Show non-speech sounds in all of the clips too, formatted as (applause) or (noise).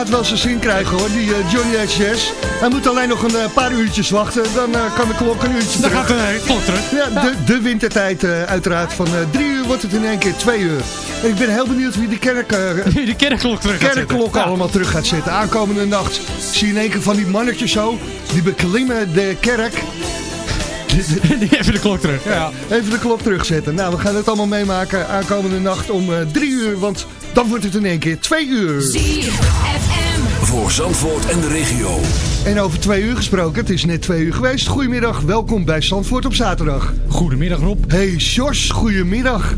Gaat wel zijn zin krijgen hoor, die eh, Johnny H. Hij moet alleen nog een eh, paar uurtjes wachten, dan eh, kan de klok een uurtje Dan terug. gaat de klok terug. Ja, de, de wintertijd eh, uiteraard. Van drie uur wordt het in één keer twee uur. En ik ben heel benieuwd wie de kerk, eh, (laughs) Die kerkklok terug gaat kerkklok zetten. allemaal terug gaat zetten. Aankomende nacht zie je in één keer van die mannetjes zo. Die beklimmen de kerk. (laughs) Even de klok terug. Ja. Even de klok terugzetten. Nou, we gaan het allemaal meemaken aankomende nacht om eh, drie uur. Want dan wordt het in één keer twee uur. Voor Zandvoort en de regio. En over twee uur gesproken, het is net twee uur geweest. Goedemiddag, welkom bij Zandvoort op zaterdag. Goedemiddag Rob. Hey Sjors, goedemiddag.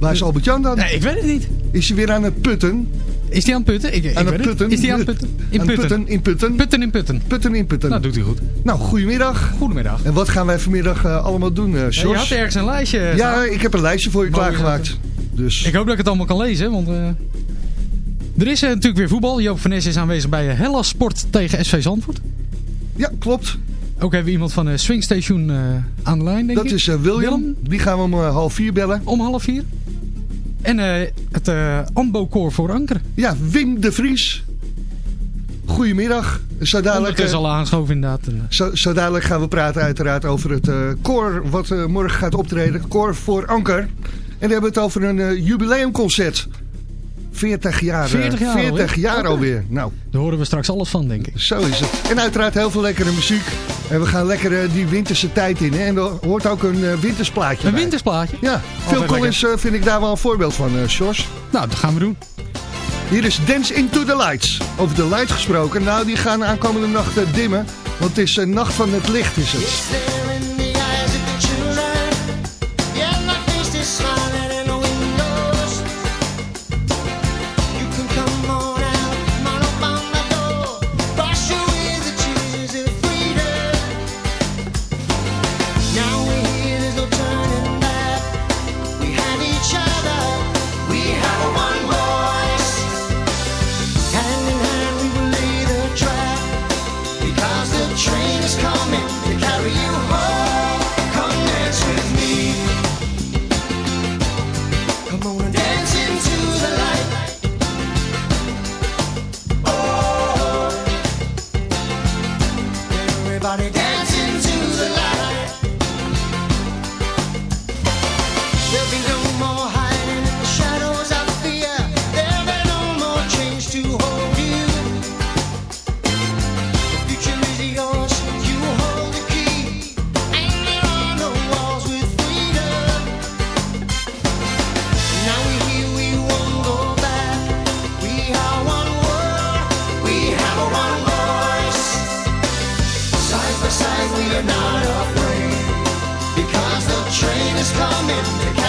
Waar is Albert-Jan dan? Nee, ik weet het niet. Is hij weer aan het putten? Is die aan het putten? Ik, ik Aan weet het het. putten? Is die aan het putten? In putten. putten, in putten. Putten in putten. Putten in putten. Nou, doet hij goed. Nou, goedemiddag. Goedemiddag. En wat gaan wij vanmiddag eh, allemaal doen, eh Ja, Sjors? je had ergens een lijstje. Ja, staan. ik heb een lijstje voor je Mooi, klaargemaakt. Dus Ik hoop dat ik het allemaal kan lezen, want... eh, er is eh, natuurlijk weer voetbal. Joop van Nes is aanwezig bij uh, Hellas Sport tegen SV Zandvoort. ja, klopt. Ook hebben we iemand van uh, Swing Station eh, aan de lijn, denk Dat ik. is eh, William. Willem? Die gaan we om eh, half vier bellen. Om half vier. En eh, het uh, Ambo-koor voor Anker. Ja, Wim de Vries. Goedemiddag. Zo dadelijk, eh, al aangeschoven inderdaad. Eh, zo, zo dadelijk gaan we praten uiteraard over het eh, koor wat eh, morgen gaat optreden. Koor voor Anker. En dan hebben we het over een eh, jubileumconcert. 40 jaar, eh, 40 jaar 40 alweer? jaar alweer. Nou, daar horen we straks alles van, denk ik. Zo is het. En uiteraard heel veel lekkere muziek. En we gaan lekker eh, die winterse tijd in. Hè? En er hoort ook een eh, wintersplaatje Een bij. wintersplaatje? Ja, Phil Collins eh, vind ik daar wel een voorbeeld van, eh Sjors. Nou, dat gaan we doen. Hier is Dance Into the Lights. Over de lights gesproken. Nou, die gaan aankomende nacht eh, dimmen. Want het is een nacht van het licht, is het. Is coming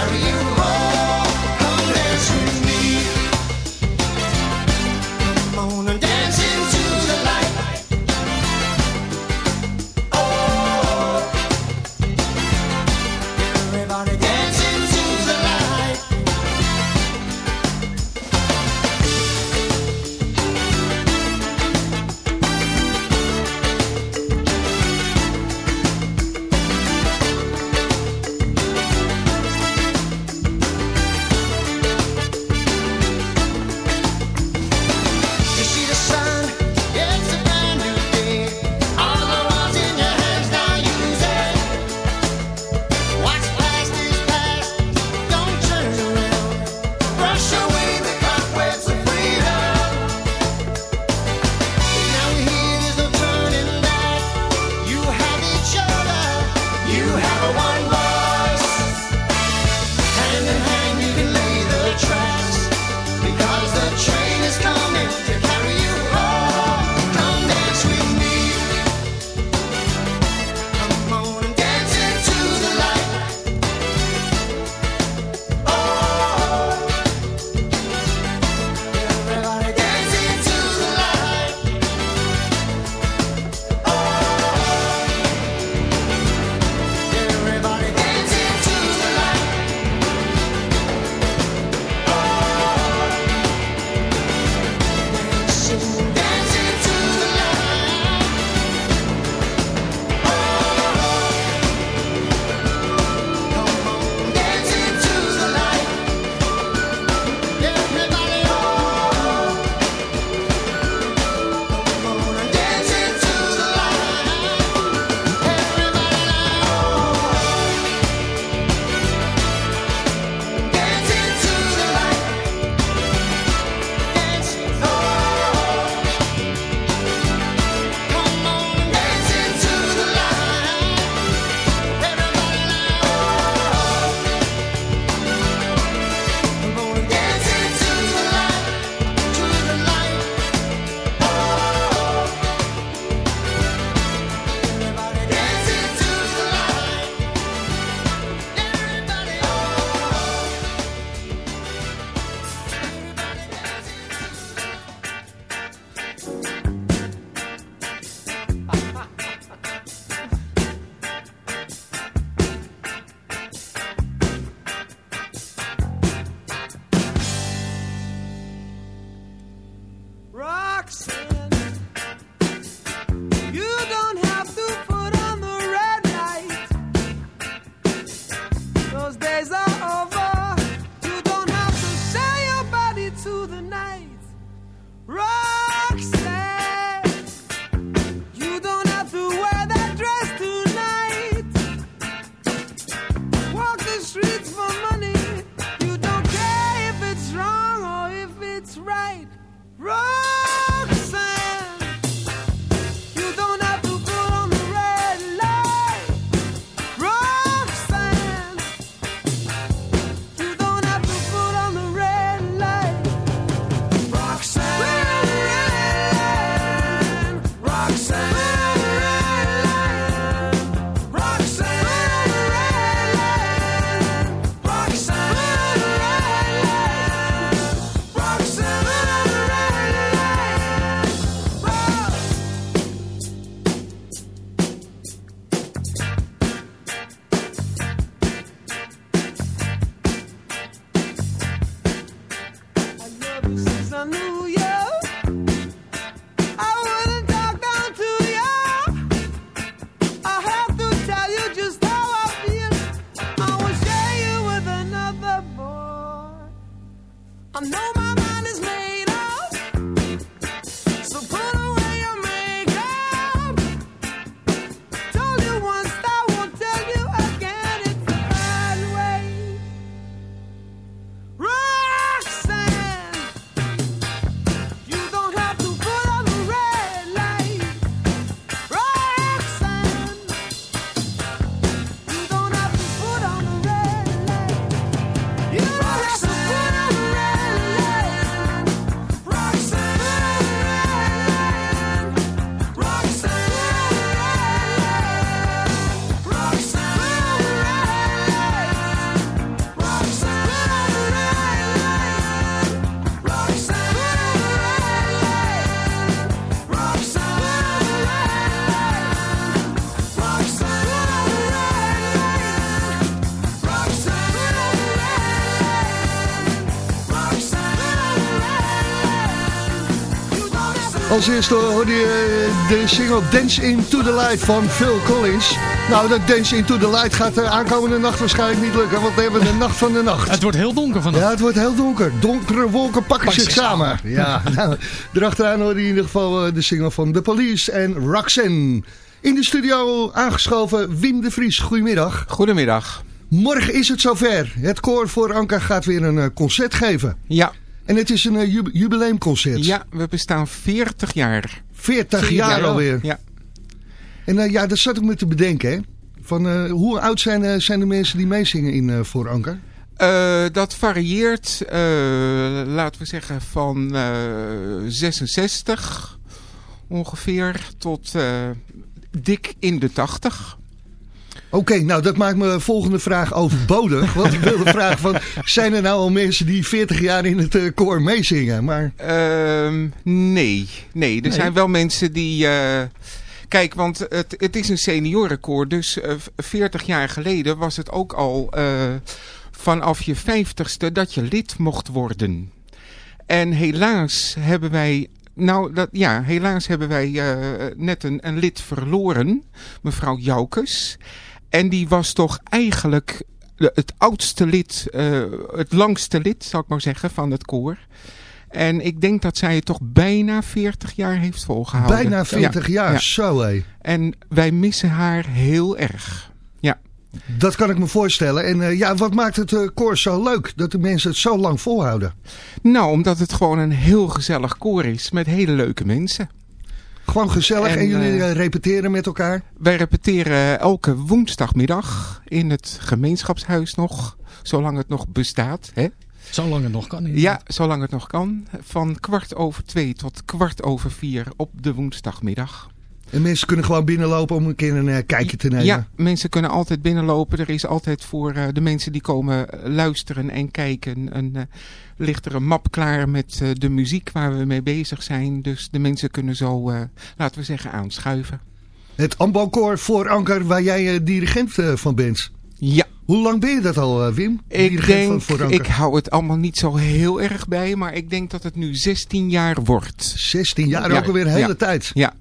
Als eerste hoorde je eh, de single Dance Into The Light van Phil Collins. Nou, dat Dance Into The Light gaat de aankomende nacht waarschijnlijk niet lukken, want we hebben de nacht van de nacht. Het wordt heel donker vandaag. Ja, het wordt heel donker. Donkere wolken pakken Pak zich samen. Ja, (laughs) nou, erachteraan hoorde je in ieder geval eh, de single van The Police en Roxanne. In de studio aangeschoven Wim de Vries. Goedemiddag. Goedemiddag. Morgen is het zover. Het koor voor Anker gaat weer een eh, concert geven. Ja, En het is een eh, jubileumconcert. ja, we bestaan 40 jaar. 40 jaar alweer. Ja. En eh, ja, dat zat ik me te bedenken. Hè? Van, eh, hoe oud zijn, zijn de mensen die meezingen in Voor Anker? Dat varieert, laten we zeggen, van eh, 66 ongeveer tot dik in de 80. Oké, nou dat maakt me volgende vraag overbodig. (laughs) want ik wilde vragen van, zijn er nou al mensen die 40 jaar in het eh, koor meezingen? Maar Ehm, nee, nee, er zijn wel mensen die... eh, kijk, want het, het is een seniorenkoor, dus eh, 40 jaar geleden was het ook al eh, vanaf je 50ste dat je lid mocht worden. En helaas hebben wij... Nou, dat, ja, helaas hebben wij eh, net een, een lid verloren, mevrouw Joukes. En die was toch eigenlijk het oudste lid, eh, het langste lid, zou ik maar zeggen, van het koor. En ik denk dat zij het toch bijna 40 jaar heeft volgehouden. bijna 40 Ja, jaar, ja. zo hé. En wij missen haar heel erg. Ja. Dat kan ik me voorstellen. En eh, ja, wat maakt het eh, koor zo leuk? Dat de mensen het zo lang volhouden. Nou, omdat het gewoon een heel gezellig koor is met hele leuke mensen. Gewoon gezellig en, En, jullie eh, repeteren met elkaar? Wij repeteren elke woensdagmiddag in het gemeenschapshuis nog, zolang het nog bestaat. Hè? Zolang het nog kan. Ja, inderdaad. zolang het nog kan. Van kwart over twee tot kwart over vier op de woensdagmiddag. En mensen kunnen gewoon binnenlopen om een keer een eh, kijkje te nemen. Ja, mensen kunnen altijd binnenlopen. Er is altijd voor eh, de mensen die komen eh, luisteren en kijken. Een, eh, ligt er een map klaar met de muziek waar we mee bezig zijn. Dus de mensen kunnen zo, laten we zeggen, aanschuiven. Het Ambo-koor voor Anker, waar jij dirigent van bent. Ja, Hoe lang ben je dat al, Wim? ik Dirigent denk, van voor Anker. ik hou het allemaal niet zo heel erg bij. Maar ik denk dat het nu 16 jaar wordt. 16 jaar, Ja, ook alweer een hele ja. tijd. Ja.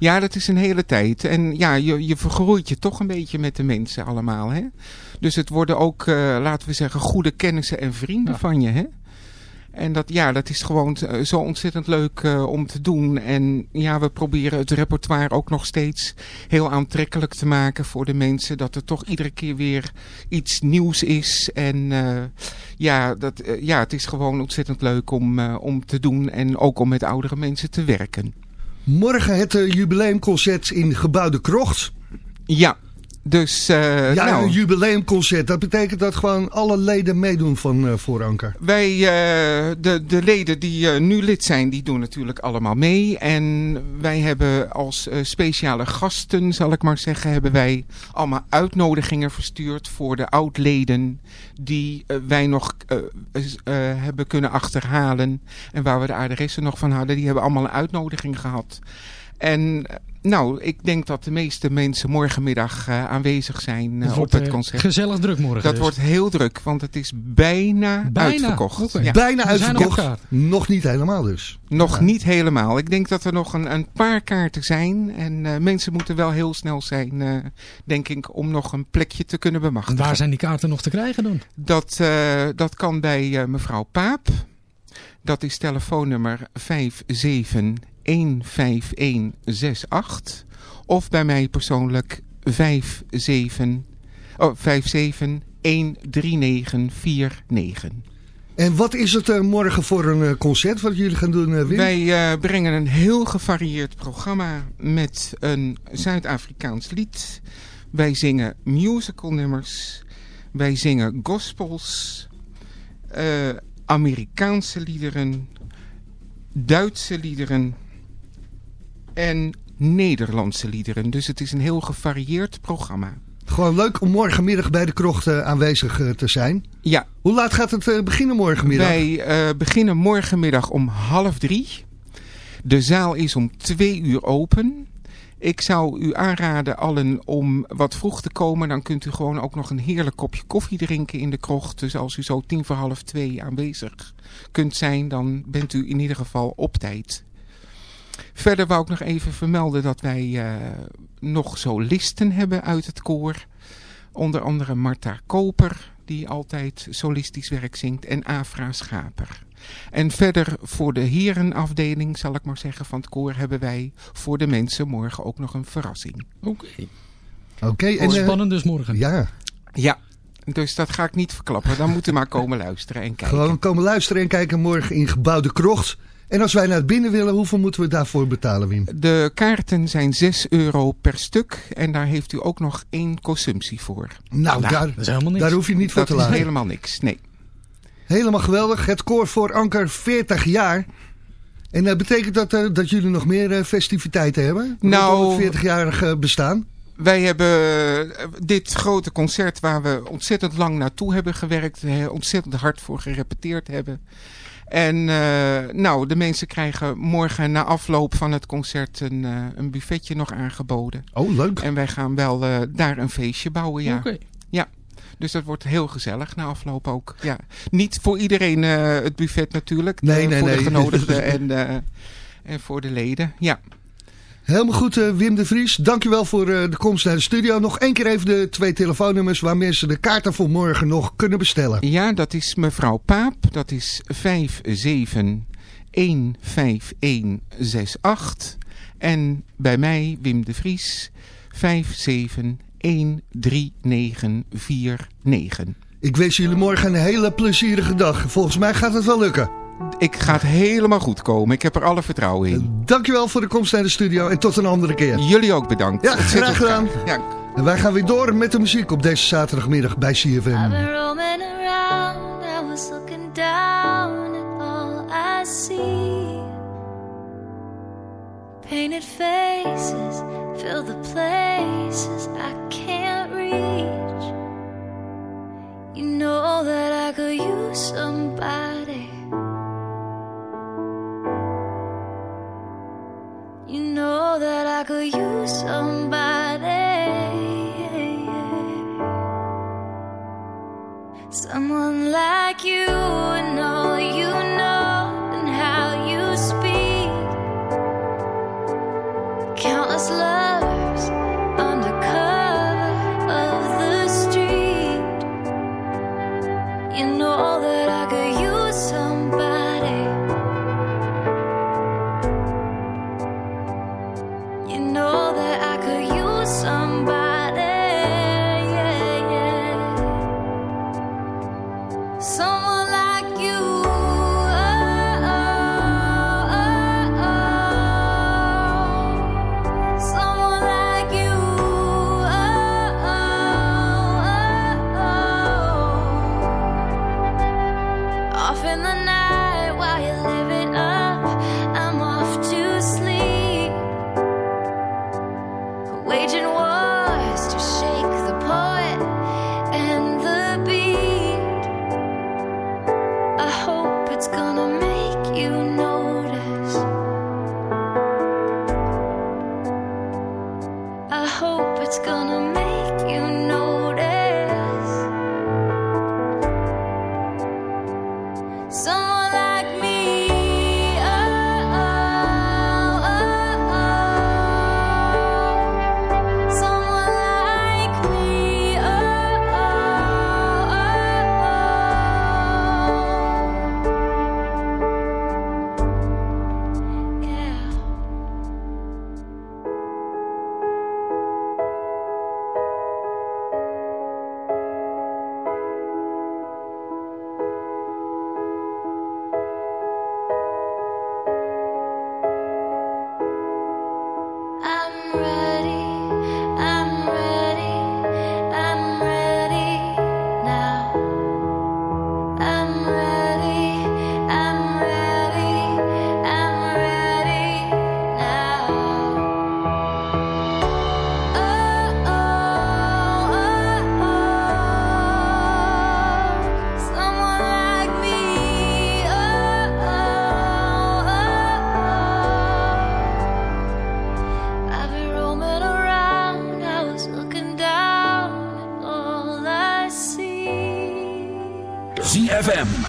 Ja, dat is een hele tijd. En ja, je, je vergroeit je toch een beetje met de mensen allemaal. Hè? Dus het worden ook, eh, laten we zeggen, goede kennissen en vrienden Ja. van je. Hè? En dat, ja, dat is gewoon zo ontzettend leuk eh, om te doen. En ja, we proberen het repertoire ook nog steeds heel aantrekkelijk te maken voor de mensen. Dat er toch iedere keer weer iets nieuws is. En eh, ja, dat, ja, het is gewoon ontzettend leuk om, om te doen. En ook om met oudere mensen te werken. Morgen het eh, jubileumconcert in Gebouw de Krocht. Ja, dus eh, ja, nou, een jubileumconcert. Dat betekent dat gewoon alle leden meedoen van eh Vooranker. Wij, eh, de, de leden die eh, nu lid zijn, die doen natuurlijk allemaal mee. En wij hebben als eh, speciale gasten, zal ik maar zeggen, hebben wij allemaal uitnodigingen verstuurd voor de oud-leden die wij nog eh, eh, hebben kunnen achterhalen. En waar we de adressen nog van hadden, die hebben allemaal een uitnodiging gehad. En nou, ik denk dat de meeste mensen morgenmiddag eh, aanwezig zijn eh, Het op het eh, concert. gezellig druk morgen. Dat dus. wordt heel druk, want het is bijna, Bijna? uitverkocht. Ja. Bijna Er uitverkocht. Nog niet helemaal dus. Nog niet helemaal. Ik denk dat er nog een, een paar kaarten zijn. En eh, mensen moeten wel heel snel zijn, eh, denk ik, om nog een plekje te kunnen En bemachtigen. waar zijn die kaarten nog te krijgen dan? Dat, eh, dat kan bij eh, mevrouw Paap. Dat is telefoonnummer 5715168. Of bij mij persoonlijk 57, oh, 5713949. En wat is het eh, morgen voor een eh, concert wat jullie gaan doen, eh, Wim? Wij brengen een heel gevarieerd programma met een Zuid-Afrikaans lied. Wij zingen musicalnummers. Wij zingen gospels. Amerikaanse liederen. Duitse liederen. En Nederlandse liederen. Dus het is een heel gevarieerd programma. Gewoon leuk om morgenmiddag bij de krocht eh, aanwezig eh, te zijn. Ja, Hoe laat gaat het eh, beginnen morgenmiddag? Wij beginnen morgenmiddag om half drie. De zaal is om twee uur open. Ik zou u aanraden allen om wat vroeg te komen. Dan kunt u gewoon ook nog een heerlijk kopje koffie drinken in de krocht. Dus als u zo tien voor half twee aanwezig kunt zijn, dan bent u in ieder geval op tijd. Verder wou ik nog even vermelden dat wij eh, nog solisten hebben uit het koor. Onder andere Marta Koper, die altijd solistisch werk zingt, en Afra Schaper. En verder voor de herenafdeling, zal ik maar zeggen, van het koor hebben wij voor de mensen morgen ook nog een verrassing. Oké. Oké, en En eh, spannend dus morgen. ja, Ja, dus dat ga ik niet verklappen. Dan moet u maar komen luisteren en kijken. gewoon komen luisteren en kijken morgen in Gebouw de Krocht. En als wij naar binnen willen, hoeveel moeten we daarvoor betalen, Wim? De kaarten zijn 6 euro per stuk en daar heeft u ook nog één consumptie voor. Nou, daar, Dat is helemaal niks. daar hoef je niet voor Dat te is laten. helemaal niks, nee. Helemaal geweldig. Het koor voor Anker 40 jaar. En dat betekent dat, eh, dat jullie nog meer eh, festiviteiten hebben? Nou- Rondom het 40-jarig eh, bestaan? Wij hebben eh, dit grote concert waar we ontzettend lang naartoe hebben gewerkt, ontzettend hard voor gerepeteerd hebben. En eh, nou, de mensen krijgen morgen na afloop van het concert een, eh, een buffetje nog aangeboden. Oh, leuk. En wij gaan wel eh, daar een feestje bouwen, ja. Oké. Dus dat wordt heel gezellig na afloop ook. Ja. Niet voor iedereen eh, het buffet natuurlijk. Nee, nee, voor nee. de genodigden (laughs) en, eh, en voor de leden. Ja. Helemaal goed, eh, Wim de Vries. Dankjewel voor eh, de komst naar de studio. Nog één keer even de twee telefoonnummers waar mensen de kaarten voor morgen nog kunnen bestellen. ja, dat is mevrouw Paap. Dat is 5715168. En bij mij, Wim de Vries, 5713949. Ik wens jullie morgen een hele plezierige dag. Volgens mij gaat het wel lukken. Ik ga het helemaal goed komen. Ik heb er alle vertrouwen in. Dankjewel voor de komst naar de studio en tot een andere keer. Jullie ook bedankt. Ja, graag gedaan. Ja, En wij gaan weer door met de muziek op deze zaterdagmiddag bij I've CFM. been roaming around, I was looking down at all I see. Painted faces fill the places I can't reach. You know that I could use somebody. You know that I could use somebody. Someone like you and all you know and how you speak. Countless lovers under cover of the street. You know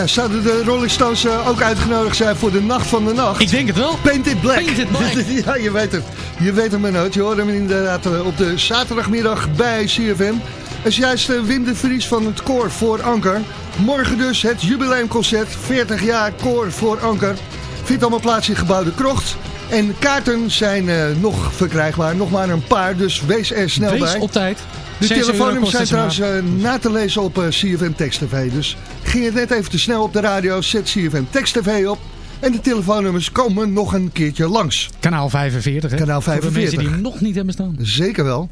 Ja, zouden de Rolling Stones eh, ook uitgenodigd zijn voor de Nacht van de Nacht? Ik denk het wel. Paint it black. Black. (laughs) ja, je weet het. Je weet het maar nooit. Je hoort hem inderdaad eh, op de zaterdagmiddag bij CFM. Het is juist uh, Wim de Vries van het Koor voor Anker. Morgen dus het jubileumconcert. 40 jaar Koor voor Anker. Vindt allemaal plaats in gebouw De Krocht. En kaarten zijn eh, nog verkrijgbaar. Nog maar een paar, dus wees er snel Wees bij. op tijd. De telefoonnummers zijn trouwens eh, na te lezen op eh, CFM Text TV. Dus ging het net even te snel op de radio, zet CFM Text TV op. En de telefoonnummers komen nog een keertje langs. Kanaal 45, hè? Kanaal Voor de 45. mensen die nog niet hebben staan. Zeker wel.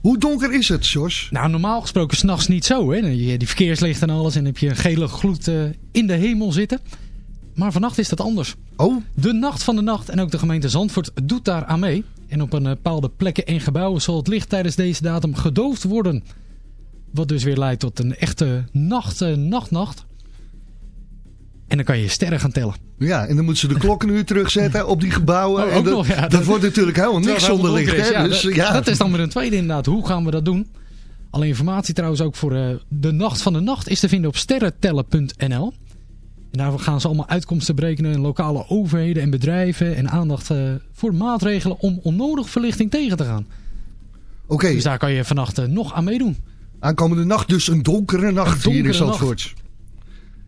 Hoe donker is het, Jos? Nou, normaal gesproken s'nachts niet zo, hè? Je- Die verkeerslichten en alles en heb je een gele gloed eh, in de hemel zitten. Maar vannacht is dat anders. Oh, De nacht van de nacht en ook de gemeente Zandvoort doet daar aan mee. En op een eh, bepaalde plekken en gebouwen zal het licht tijdens deze datum gedoofd worden. Wat dus weer leidt tot een echte nacht, eh, nachtnacht. En dan kan je sterren gaan tellen. ja, en dan moeten ze de klokken nu terugzetten op die gebouwen. (laughs) Oh, en dat, nog, ja. dat Dat- wordt natuurlijk helemaal niks zonder licht. is, Hè? ja, dus, dat, ja. dat is dan weer een tweede inderdaad. Hoe gaan we dat doen? Alle informatie trouwens ook voor eh, de nacht van de nacht is te vinden op sterrentellen.nl. En daar gaan ze allemaal uitkomsten berekenen in lokale overheden en bedrijven. En aandacht eh, voor maatregelen om onnodig verlichting tegen te gaan. Oké, Dus daar kan je vannacht eh, nog aan meedoen. aankomende nacht dus een donkere nacht Een hier in donkere Zandvoort.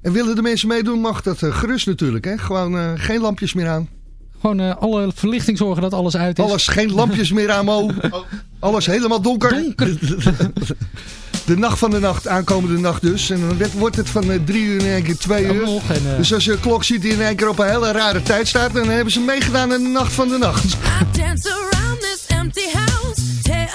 En willen de mensen meedoen, mag dat eh, gerust natuurlijk. Hè? Gewoon geen lampjes meer aan. Gewoon alle verlichting zorgen dat alles uit is. Alles, geen lampjes meer aan, Mo. (laughs) Alles helemaal donker. donker. (laughs) De nacht van de nacht, aankomende nacht dus. En dan wordt het van eh, drie uur in één keer twee Ook uur. nog. En, eh, Dus als je een klok ziet die in één keer op een hele rare tijd staat... dan hebben ze meegedaan aan de nacht van de nacht. I dance around this empty house, tear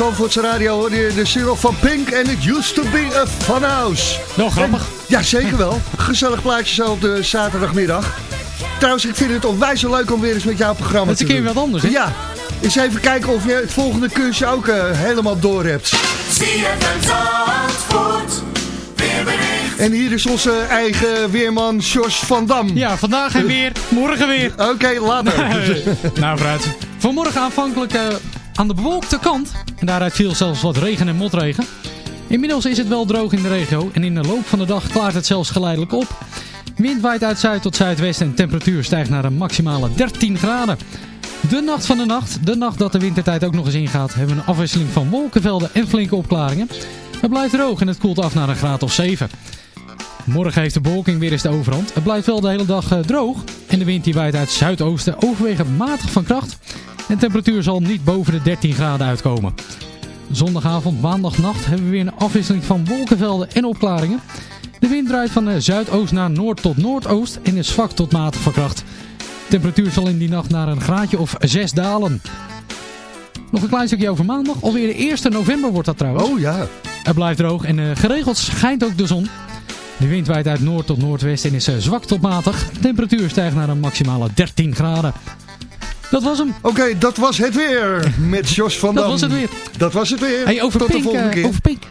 Zandvoortse radio hoorde je de single van Pink en It Used to be a Fun House. Wel grappig. Ja, zeker wel. (laughs) Gezellig plaatje zo op de zaterdagmiddag. Trouwens, ik vind het onwijs leuk om weer eens met jouw programma Het is te een keer doen. wat anders, hè? Ja, Eens even kijken of je het volgende kunstje ook eh, helemaal door hebt. En hier is onze eigen weerman Jos van Dam. Ja, vandaag en weer, morgen weer. Oké, later. nou, vooruit. Vanmorgen aanvankelijk eh, aan de bewolkte kant. En daaruit viel zelfs wat regen en motregen. Inmiddels is het wel droog in de regio. En in de loop van de dag klaart het zelfs geleidelijk op. Wind waait uit zuid tot zuidwest en temperatuur stijgt naar een maximale 13 graden. De nacht van de nacht, de nacht dat de wintertijd ook nog eens ingaat, hebben we een afwisseling van wolkenvelden en flinke opklaringen. Het blijft droog en het koelt af naar een graad of 7. Morgen heeft de bewolking weer eens de overhand. Het blijft wel de hele dag eh, droog. En de wind die waait uit zuidoosten overwegend matig van kracht. En de temperatuur zal niet boven de 13 graden uitkomen. Zondagavond, maandagnacht hebben we weer een afwisseling van wolkenvelden en opklaringen. De wind draait van zuidoost naar noord tot noordoost en is zwak tot matig van kracht. De temperatuur zal in die nacht naar een graadje of 6 dalen. Nog een klein stukje over maandag. Alweer de 1 november wordt dat trouwens. Oh ja. Het blijft droog en eh, geregeld schijnt ook de zon. De wind waait uit noord tot noordwest en is eh, zwak tot matig. De temperatuur stijgt naar een maximale 13 graden. Dat was hem. Oké, dat was het weer met Jos van Dat Dam. was het weer. Dat was het weer. Hey, over Tot Pink, de volgende eh, keer. over Pink.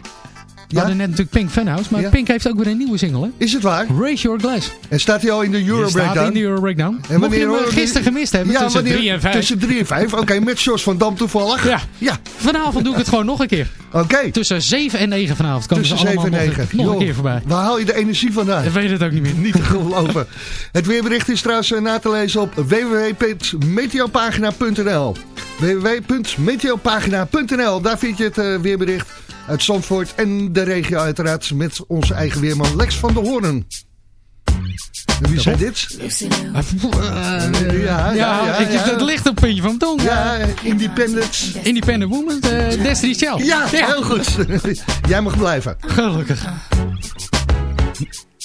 We Ja? hadden net natuurlijk Pink Fanhouse, maar. Pink heeft ook weer een nieuwe single, hè? Is het waar? Raise Your Glass. En staat hij al in de Euro staat Breakdown? in de Euro Breakdown. En Mocht je wanneer hem eh, gisteren gemist hebben, Ja, tussen wanneer- 3 en 5. Tussen 3 en 5. Oké, met Jos van Dam toevallig. Ja, Ja, vanavond doe ik het gewoon nog een keer. oké. Tussen 7 en 9 vanavond komen Tussen ze 7 allemaal en nog, 9. nog een keer voorbij. Waar haal je de energie vandaan? Ik weet het ook niet meer. Niet te geloven. Het weerbericht is trouwens eh, na te lezen op www.meteopagina.nl www.meteopagina.nl Daar vind je het eh, weerbericht uit Zandvoort en de regio uiteraard met onze eigen weerman Lex van der Hoorn. En wie zei dit? Eh, ja, ja, het ligt op puntje van tong. Ja, Independent. Independent Woman, uh, Destiny Child. Ja, heel goed. (laughs) Jij mag blijven. Gelukkig.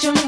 the watch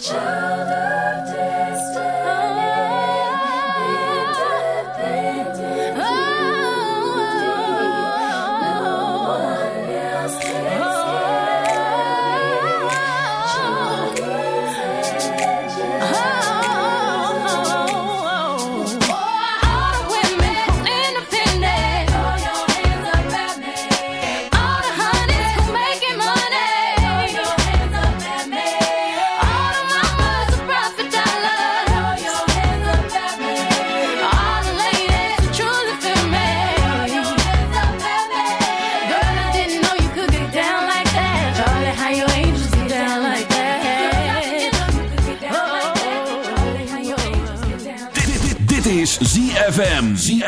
Child of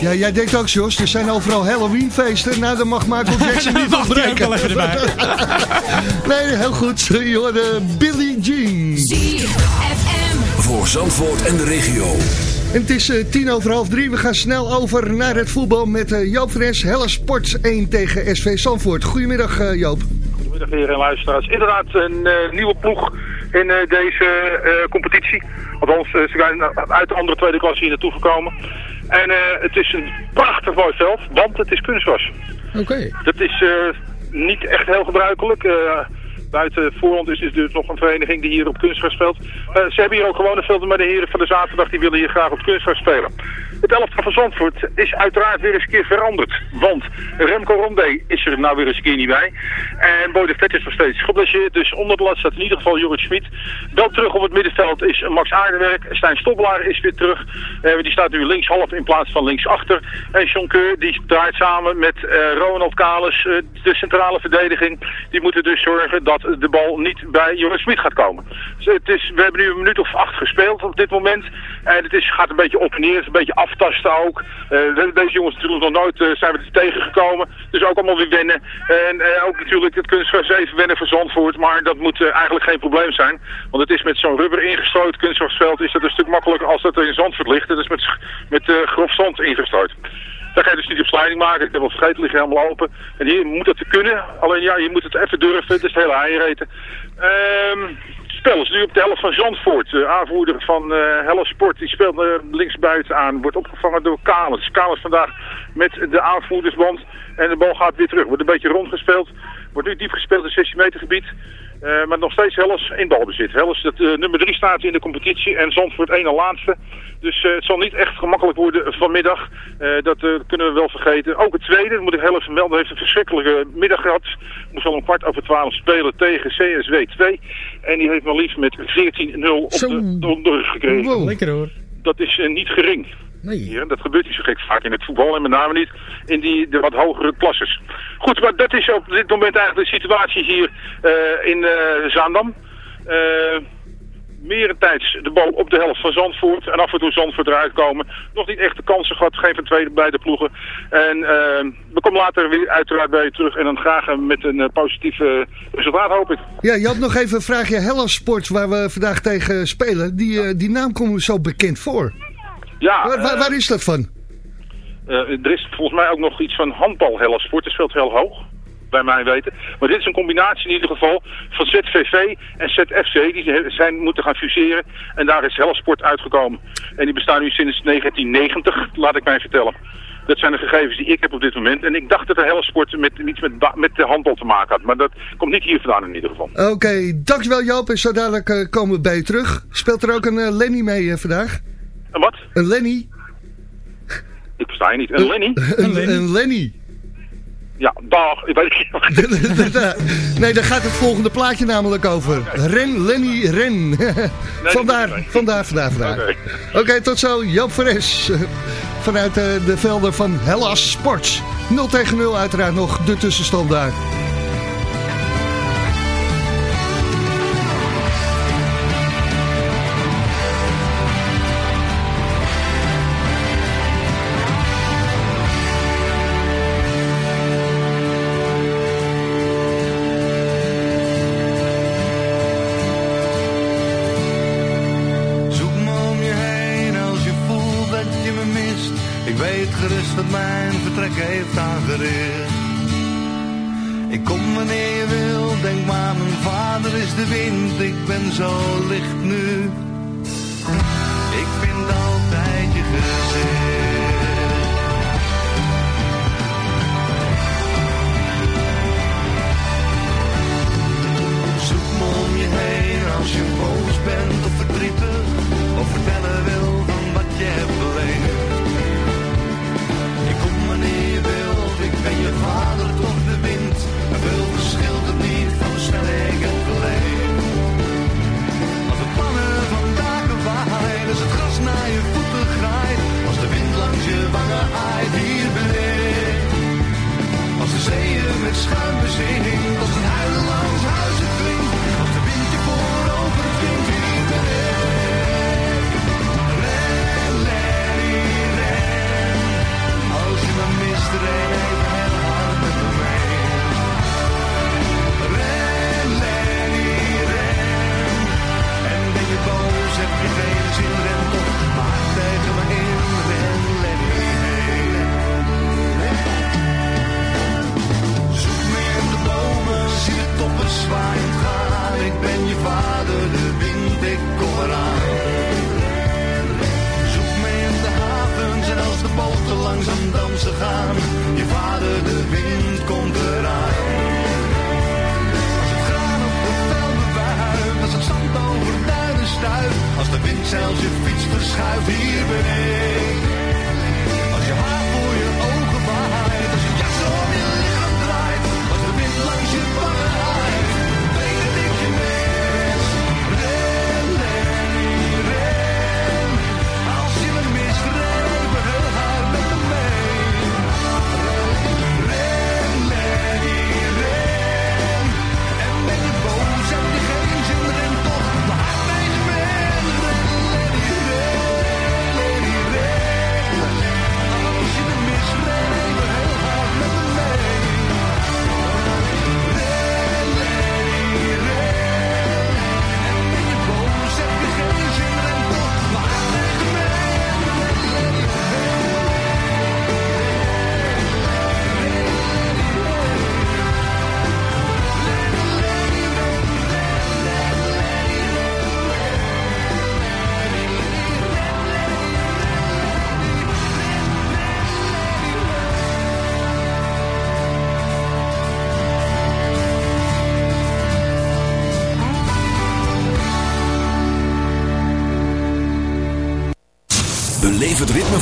Ja, jij denkt ook, Jos, er zijn overal Halloweenfeesten. Nou, dan mag Michael (laughs) Jackson niet ontbreken. (laughs) nee, heel goed. Je hoorde Billy Jean. Voor Zandvoort en de regio. Het is eh, tien over half drie. We gaan snel over naar het voetbal met eh, Joop Fres. Helle Sports 1 tegen SV Zandvoort. Goedemiddag, eh, Joop. Goedemiddag, heren en luisteraars. Inderdaad, een nieuwe ploeg in deze competitie. Althans, ze zijn uit de andere tweede klasse hier naartoe gekomen. En eh, het is een prachtig mooi veld, want het is kunstgras. Oké. Dat is eh, niet echt heel gebruikelijk. Eh, buiten voorhand is er dus nog een vereniging die hier op kunstgras speelt. Ze hebben hier ook gewoon een veld, maar de heren van de zaterdag die willen hier graag op kunstgras spelen. Het elftal van Zandvoort is uiteraard weer eens een keer veranderd. Want Remco Rondé is er nou weer eens een keer niet bij. En Boy de Vet is nog steeds geblesseerd. Dus onder de lat staat in ieder geval Jorrit Schmid. Wel terug op het middenveld is Max Aardenwerk. Stijn Stobbelaar is weer terug. Eh, die staat nu linkshalf in plaats van linksachter. En John Keur die draait samen met eh, Ronald Kalis, eh, de centrale verdediging. Die moeten dus zorgen dat de bal niet bij Jorrit Schmid gaat komen. Dus het is, we hebben nu een minuut of acht gespeeld op dit moment. En het is, gaat een beetje op en neer. Het is een beetje aftasten ook. Eh, deze jongens natuurlijk nog nooit eh, zijn we er tegengekomen. Dus ook allemaal weer wennen. En eh, ook natuurlijk het kunstgras even wennen voor Zandvoort. Maar dat moet eigenlijk geen probleem zijn. Want het is met zo'n rubber ingestrooid kunstgrasveld is dat een stuk makkelijker als dat er in Zandvoort ligt. Dat is met, met grof zand ingestrooid. Daar ga je dus niet op slijding maken. Ik heb al vergeten, ligt helemaal open. En hier moet dat te kunnen. Alleen ja, je moet het even durven. Het is het hele eiereten. Ehm het spel is nu op de helft van Zandvoort. De aanvoerder van eh Helle Sport. Die speelt uh, linksbuiten aan. Wordt opgevangen door Kalens. Kalens vandaag met de aanvoerdersband. En de bal gaat weer terug. Wordt een beetje rondgespeeld. Wordt nu diep gespeeld in 16 meter gebied. Eh, maar nog steeds Helles in balbezit. Helles dat eh, nummer 3 staat in de competitie en Zandvoort één al laatste. Dus eh, het zal niet echt gemakkelijk worden vanmiddag. Eh, dat eh, kunnen we wel vergeten. Ook het tweede, dat moet ik heel even melden, heeft een verschrikkelijke middag gehad. Moest al om kwart over twaalf spelen tegen CSW 2. En die heeft maar liefst met 14-0 op de donder gekregen. Lekker hoor. Dat is niet gering. Nee. Ja, dat gebeurt niet zo gek vaak in het voetbal en met name niet in die de wat hogere klasses. Goed, maar dat is op dit moment eigenlijk de situatie hier eh, in eh, Zaandam. Eh merentijds de bal op de helft van Zandvoort en af en toe Zandvoort eruit komen. Nog niet echt de kansen gehad, geen van tweede bij de ploegen. En we komen later weer uiteraard bij je terug en dan graag met een positief resultaat hoop ik. Ja, je had nog even een vraagje. Helle Sport, waar we vandaag tegen spelen. Die, die naam komt zo bekend voor. Ja, Waar, waar, eh, waar is dat van? Eh, er is volgens mij ook nog iets van handbal Hellersport. Dat speelt heel hoog, bij mij weten. Maar dit is een combinatie in ieder geval van ZVV en ZFC. Die zijn moeten gaan fuseren. En daar is Hellersport uitgekomen. En die bestaan nu sinds 1990, laat ik mij vertellen. Dat zijn de gegevens die ik heb op dit moment. En ik dacht dat de Hellersport met, iets met, met de handbal te maken had. Maar dat komt niet hier vandaan in ieder geval. Oké, dankjewel Joop. En zo dadelijk eh, komen we bij je terug. Speelt er ook een Lenny mee vandaag? En wat? Een Lenny? Ik versta je niet. Een Lenny? Een, een Lenny. Ja, dag. Ik weet niet. (laughs) nee, daar gaat het volgende plaatje namelijk over. Ren, Lenny, Ren. (laughs) vandaar, vandaar, vandaar, vandaar. Oké, tot zo. Joop Veres. Vanuit eh, de velden van Hellas Sports. 0 tegen 0 uiteraard nog de tussenstand daar. Zelfs je fiets verschuift hier beneden.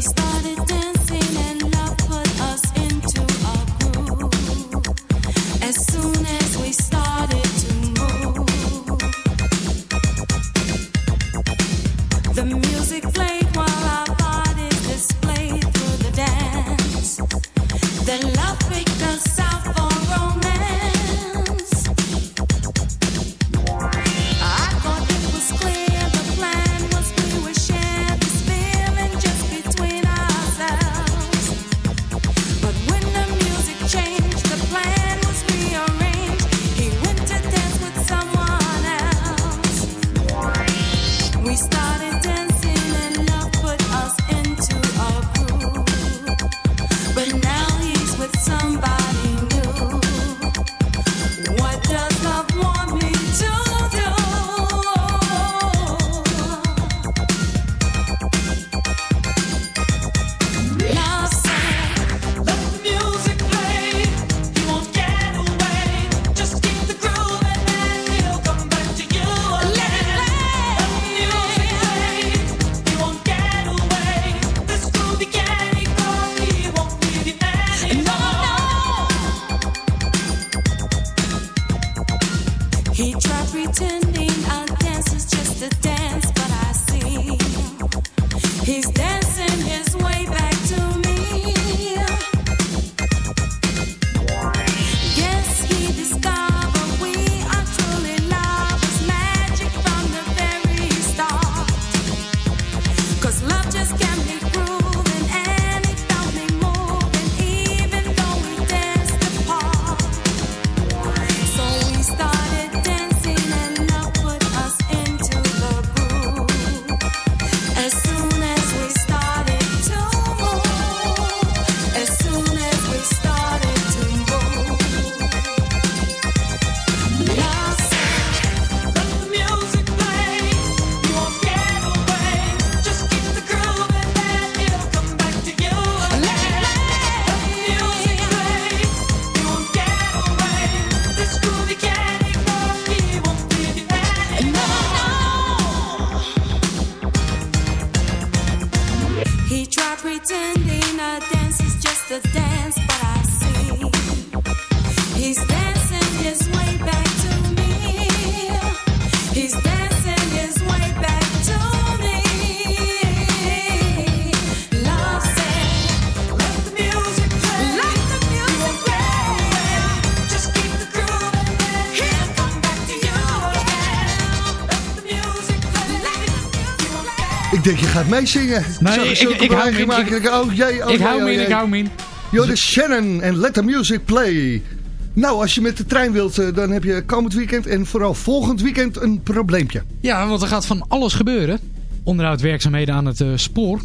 stop. Gaat meezingen. Nee, ik- zulke ik- ik hou hem in. Ik Oh jee, oh ik hou oh hem ik hou hem in. You're the Shannon en let the music play. Nou, als je met de trein wilt, eh, dan heb je komend weekend en vooral volgend weekend een probleempje. Ja, want er gaat van alles gebeuren. Onderhoudwerkzaamheden aan het eh, spoor.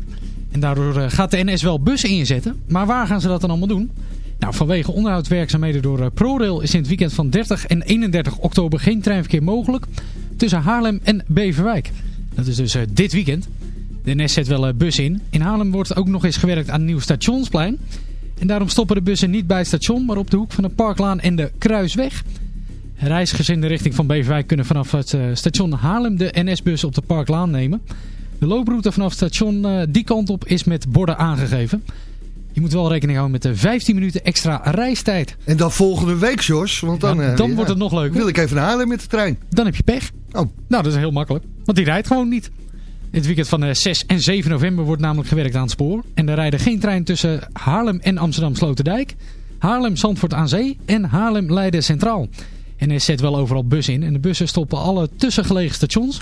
En daardoor eh, gaat de NS wel bussen inzetten. Maar waar gaan ze dat dan allemaal doen? Nou, vanwege onderhoudswerkzaamheden door ProRail is in het weekend van 30 en 31 oktober geen treinverkeer mogelijk tussen Haarlem en Beverwijk. Dat is dus dit weekend. De NS zet wel eh, bussen in. In Haarlem wordt ook nog eens gewerkt aan een nieuw stationsplein. En daarom stoppen de bussen niet bij het station, maar op de hoek van de Parklaan en de Kruisweg. Reizigers in de richting van Beverwijk kunnen vanaf het eh, station Haarlem de NS-bus op de Parklaan nemen. De looproute vanaf het station eh, die kant op is met borden aangegeven. Je moet wel rekening houden met de 15 minuten extra reistijd. En dan volgende week, Jos. Want dan, Ja, dan ja, wordt het nog leuker. Wil ik even naar Haarlem met de trein. Dan heb je pech. Oh. Nou, dat is heel makkelijk. Want die rijdt gewoon niet. Het weekend van eh, 6 en 7 november wordt namelijk gewerkt aan het spoor. En er rijden geen trein tussen Haarlem en Amsterdam-Sloterdijk. Haarlem-Zandvoort aan Zee en Haarlem-Leiden Centraal. En er zet wel overal bussen in. En de bussen stoppen alle tussengelegen stations.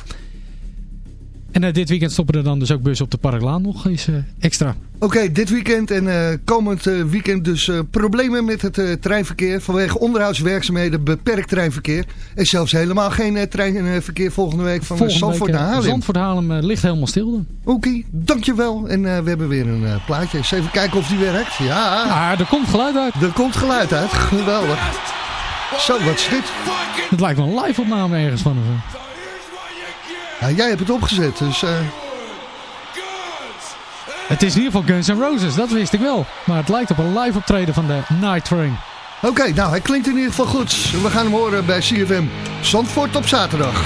En eh, dit weekend stoppen er dan dus ook bussen op de Parklaan nog eens eh, extra. Oké, dit weekend en eh, komend weekend dus problemen met het treinverkeer. Vanwege onderhoudswerkzaamheden beperkt treinverkeer. En zelfs helemaal geen treinverkeer volgende week van Volgende Zandvoort week, naar Haarlem. Zandvoort Haarlem ligt helemaal stil dan. Oké, dankjewel. En we hebben weer een plaatje. Eens even kijken of die werkt. Ja, Ah, er komt geluid uit. er komt geluid uit. Geweldig. Zo, wat is dit? Het lijkt wel een live opname ergens van. of. Ja, jij hebt het opgezet, dus... eh, Het is in ieder geval Guns N' Roses, dat wist ik wel. Maar het lijkt op een live optreden van de Night Train. Oké, nou, hij klinkt in ieder geval goed. We gaan hem horen bij CFM Zandvoort op zaterdag.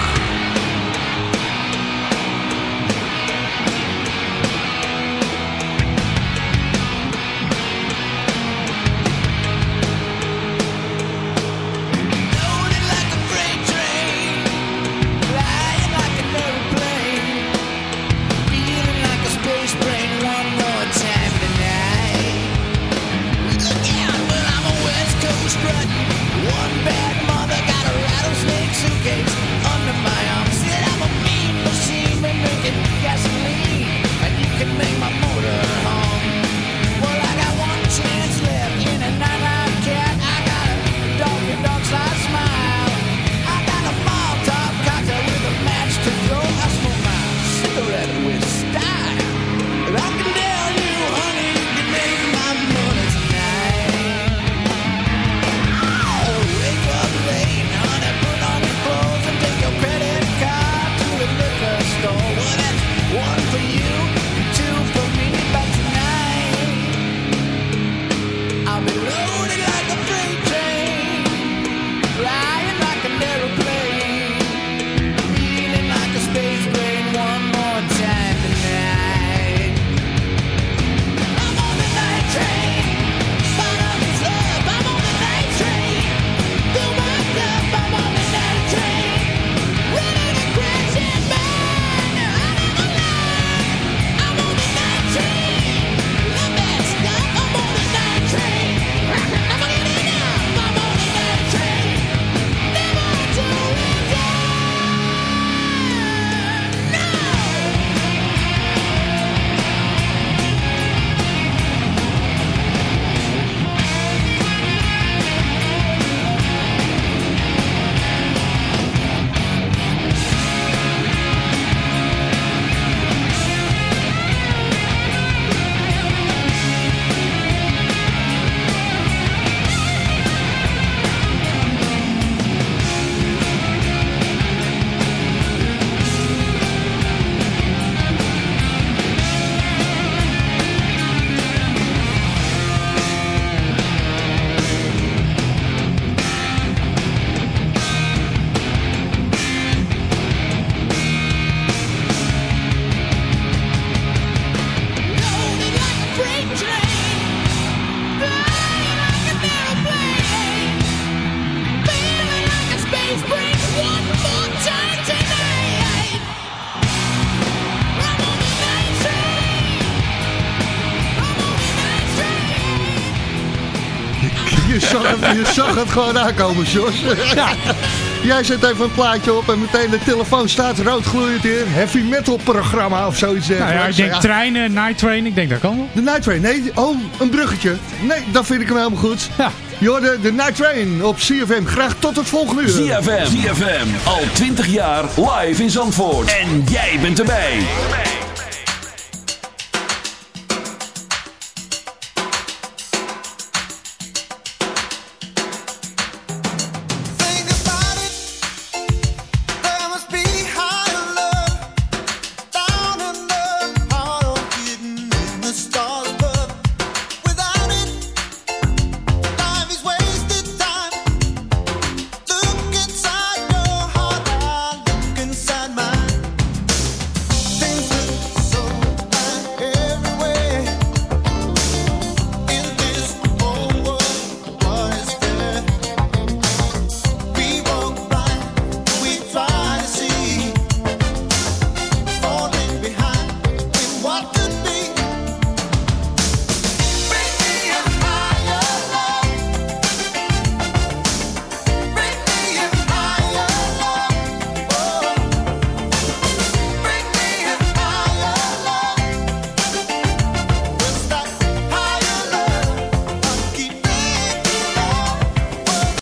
Zag het gewoon aankomen, Jos. Ja. (laughs) Jij zet even een plaatje op en meteen de telefoon staat rood gloeiend in. Heavy metal programma of zoiets Nou ja, ik denk treinen, night train, ik denk dat kan wel. De Night Train, nee, oh, een bruggetje. Nee, dan vind ik hem helemaal goed. Ja. Je hoorde de Night Train op CFM. Graag tot het volgende uur. ZFM, ZFM, al 20 jaar live in Zandvoort. En jij bent erbij.